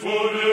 for